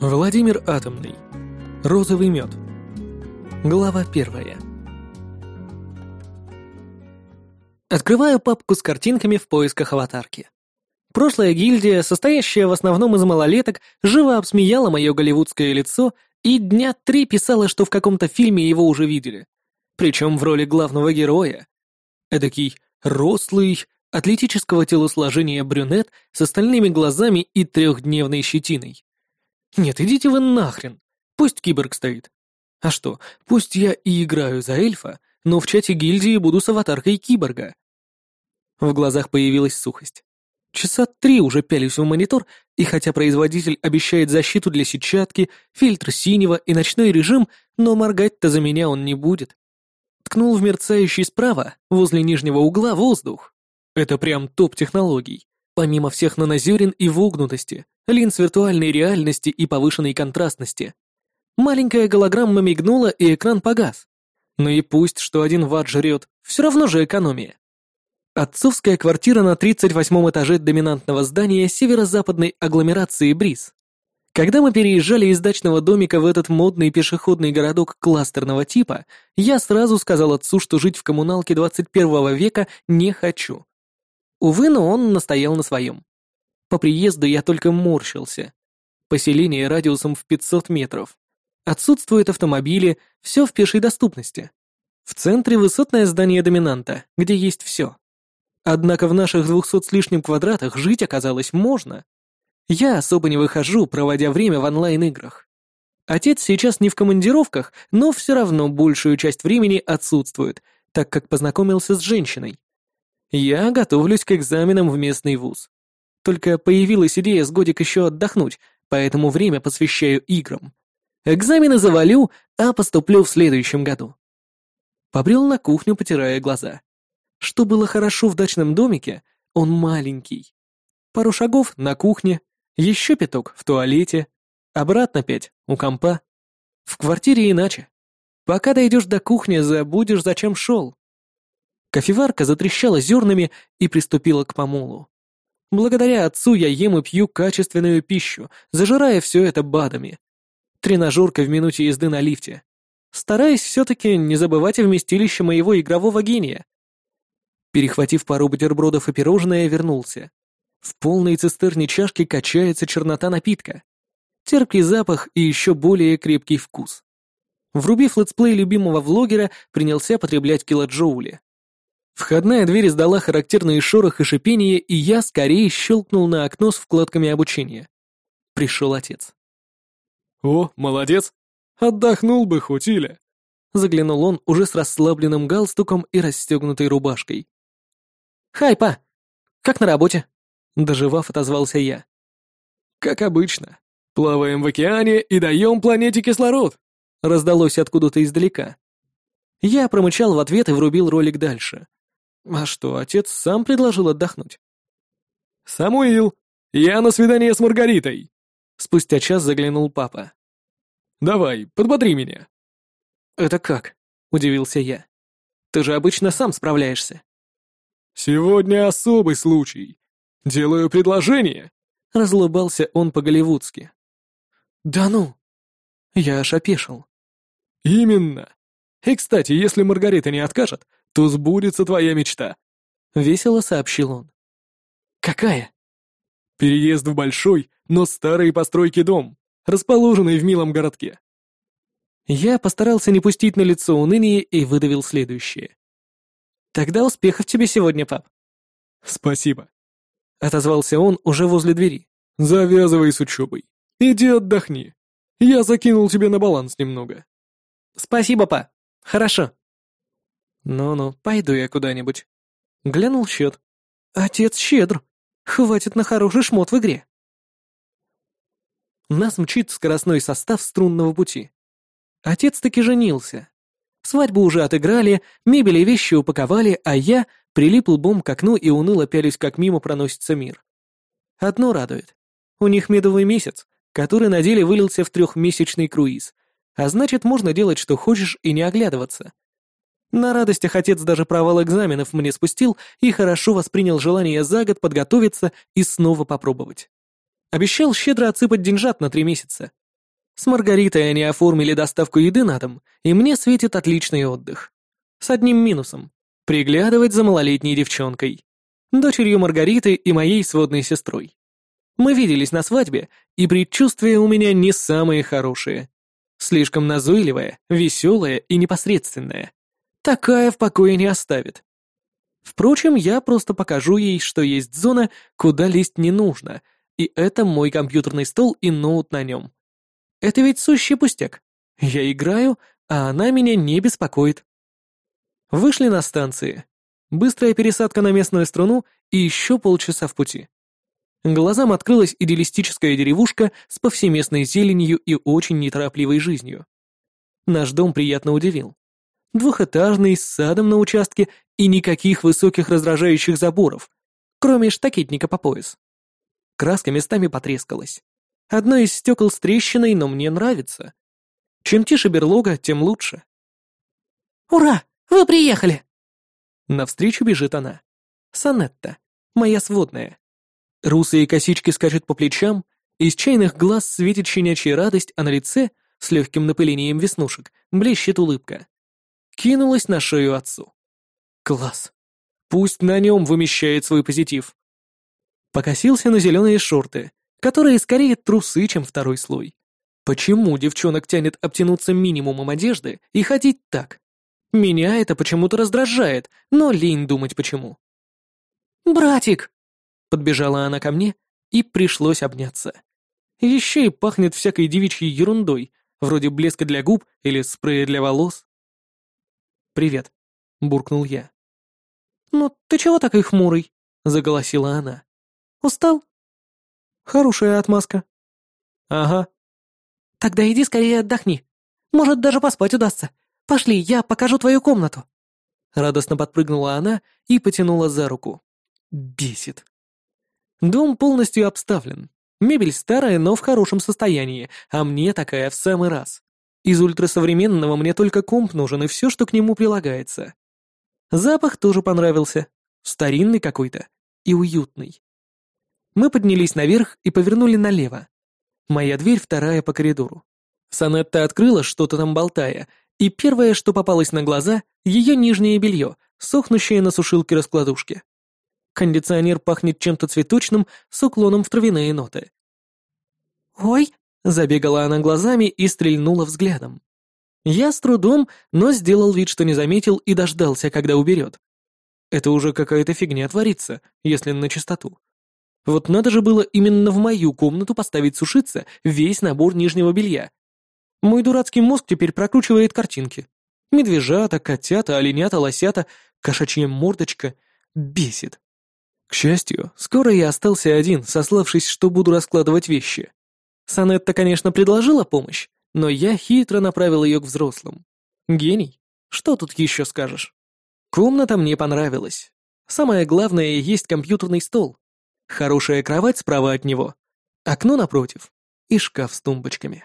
Владимир Атомный. Розовый мед. Глава первая. Открываю папку с картинками в поисках аватарки. Прошлая гильдия, состоящая в основном из малолеток, живо обсмеяла мое голливудское лицо и дня три писала, что в каком-то фильме его уже видели. Причем в роли главного героя. Эдакий рослый, атлетического телосложения брюнет с остальными глазами и трехдневной щетиной. Нет, идите вы нахрен. Пусть киборг стоит. А что, пусть я и играю за эльфа, но в чате гильдии буду с аватаркой киборга. В глазах появилась сухость. Часа три уже пялись в монитор, и хотя производитель обещает защиту для сетчатки, фильтр синего и ночной режим, но моргать-то за меня он не будет. Ткнул в мерцающий справа, возле нижнего угла, воздух. Это прям топ технологий. Помимо всех нанозерен и вогнутости, линз виртуальной реальности и повышенной контрастности. Маленькая голограмма мигнула, и экран погас. Ну и пусть, что один ватт жрет, все равно же экономия. Отцовская квартира на 38 этаже доминантного здания северо-западной агломерации Бриз. Когда мы переезжали из дачного домика в этот модный пешеходный городок кластерного типа, я сразу сказал отцу, что жить в коммуналке 21 века не хочу. Увы, но он настоял на своем. По приезду я только морщился. Поселение радиусом в 500 метров. Отсутствуют автомобили, все в пешей доступности. В центре высотное здание доминанта, где есть все. Однако в наших двухсот с лишним квадратах жить оказалось можно. Я особо не выхожу, проводя время в онлайн-играх. Отец сейчас не в командировках, но все равно большую часть времени отсутствует, так как познакомился с женщиной. Я готовлюсь к экзаменам в местный вуз. Только появилась идея с годик еще отдохнуть, поэтому время посвящаю играм. Экзамены завалю, а поступлю в следующем году. Побрел на кухню, потирая глаза. Что было хорошо в дачном домике, он маленький. Пару шагов на кухне, еще пяток в туалете, обратно пять у компа. В квартире иначе. Пока дойдешь до кухни, забудешь, зачем шел. Кофеварка затрещала зернами и приступила к помолу. Благодаря отцу я ем и пью качественную пищу, зажирая все это БАДами. Тренажерка в минуте езды на лифте. Стараясь все-таки не забывать о вместилище моего игрового гения. Перехватив пару бутербродов и пирожное, вернулся. В полной цистерне чашки качается чернота напитка. Терпкий запах и еще более крепкий вкус. Врубив let's play любимого влогера, принялся потреблять килоджоули. Входная дверь издала характерные шорох и шипение, и я скорее щелкнул на окно с вкладками обучения. Пришел отец. «О, молодец! Отдохнул бы хоть, Иля!» Заглянул он уже с расслабленным галстуком и расстегнутой рубашкой. «Хай, па! Как на работе?» Доживав, отозвался я. «Как обычно. Плаваем в океане и даем планете кислород!» Раздалось откуда-то издалека. Я промычал в ответ и врубил ролик дальше. А что, отец сам предложил отдохнуть? «Самуил, я на свидание с Маргаритой!» Спустя час заглянул папа. «Давай, подбодри меня!» «Это как?» — удивился я. «Ты же обычно сам справляешься». «Сегодня особый случай. Делаю предложение!» — разлыбался он по-голливудски. «Да ну!» Я аж опешил. «Именно. И, кстати, если Маргарита не откажет, то сбудется твоя мечта», — весело сообщил он. «Какая?» «Переезд в большой, но старые постройки дом, расположенный в милом городке». Я постарался не пустить на лицо уныние и выдавил следующее. «Тогда успехов тебе сегодня, пап». «Спасибо», — отозвался он уже возле двери. «Завязывай с учебой. Иди отдохни. Я закинул тебе на баланс немного». «Спасибо, па. Хорошо». «Ну-ну, пойду я куда-нибудь». Глянул счет. «Отец щедр. Хватит на хороший шмот в игре». Нас мчит скоростной состав струнного пути. Отец таки женился. Свадьбу уже отыграли, мебель и вещи упаковали, а я прилип лбом к окну и уныло пялюсь, как мимо проносится мир. Одно радует. У них медовый месяц, который на деле вылился в трехмесячный круиз, а значит, можно делать, что хочешь, и не оглядываться. На радостях отец даже провал экзаменов мне спустил и хорошо воспринял желание за год подготовиться и снова попробовать. Обещал щедро отсыпать деньжат на три месяца. С Маргаритой они оформили доставку еды на дом, и мне светит отличный отдых. С одним минусом — приглядывать за малолетней девчонкой, дочерью Маргариты и моей сводной сестрой. Мы виделись на свадьбе, и предчувствия у меня не самые хорошие. Слишком назойливая, веселая и непосредственная. Такая в покое не оставит. Впрочем, я просто покажу ей, что есть зона, куда лезть не нужно, и это мой компьютерный стол и ноут на нем. Это ведь сущий пустяк. Я играю, а она меня не беспокоит. Вышли на станции. Быстрая пересадка на местную струну и еще полчаса в пути. Глазам открылась идеалистическая деревушка с повсеместной зеленью и очень неторопливой жизнью. Наш дом приятно удивил. Двухэтажный, с садом на участке и никаких высоких раздражающих заборов, кроме штакетника по пояс. Краска местами потрескалась. Одно из стекол с трещиной, но мне нравится. Чем тише берлога, тем лучше. «Ура! Вы приехали!» Навстречу бежит она. Санетта, моя сводная. Русые косички скачут по плечам, из чайных глаз светит щенячья радость, а на лице, с легким напылением веснушек, блещет улыбка. Кинулась на шею отцу. Класс. Пусть на нем вымещает свой позитив. Покосился на зеленые шорты, которые скорее трусы, чем второй слой. Почему девчонок тянет обтянуться минимумом одежды и ходить так? Меня это почему-то раздражает, но лень думать почему. «Братик!» Подбежала она ко мне, и пришлось обняться. Еще и пахнет всякой девичьей ерундой, вроде блеска для губ или спрея для волос. «Привет», — буркнул я. «Ну, ты чего такой хмурый?» — заголосила она. «Устал?» «Хорошая отмазка». «Ага». «Тогда иди скорее отдохни. Может, даже поспать удастся. Пошли, я покажу твою комнату». Радостно подпрыгнула она и потянула за руку. Бесит. Дом полностью обставлен. Мебель старая, но в хорошем состоянии, а мне такая в самый раз. Из ультрасовременного мне только комп нужен и все, что к нему прилагается. Запах тоже понравился. Старинный какой-то. И уютный. Мы поднялись наверх и повернули налево. Моя дверь вторая по коридору. Санетта открыла, что-то там болтая, и первое, что попалось на глаза, ее нижнее белье, сохнущее на сушилке-раскладушке. Кондиционер пахнет чем-то цветочным с уклоном в травяные ноты. «Ой!» — забегала она глазами и стрельнула взглядом. Я с трудом, но сделал вид, что не заметил и дождался, когда уберет. Это уже какая-то фигня творится, если на чистоту. Вот надо же было именно в мою комнату поставить сушиться весь набор нижнего белья. Мой дурацкий мозг теперь прокручивает картинки. Медвежата, котята, оленята, лосята, кошачья мордочка. Бесит. К счастью, скоро я остался один, сославшись, что буду раскладывать вещи. Санетта, конечно, предложила помощь, но я хитро направил ее к взрослым. Гений. Что тут еще скажешь? Комната мне понравилась. Самое главное, есть компьютерный стол. Хорошая кровать справа от него, окно напротив и шкаф с тумбочками.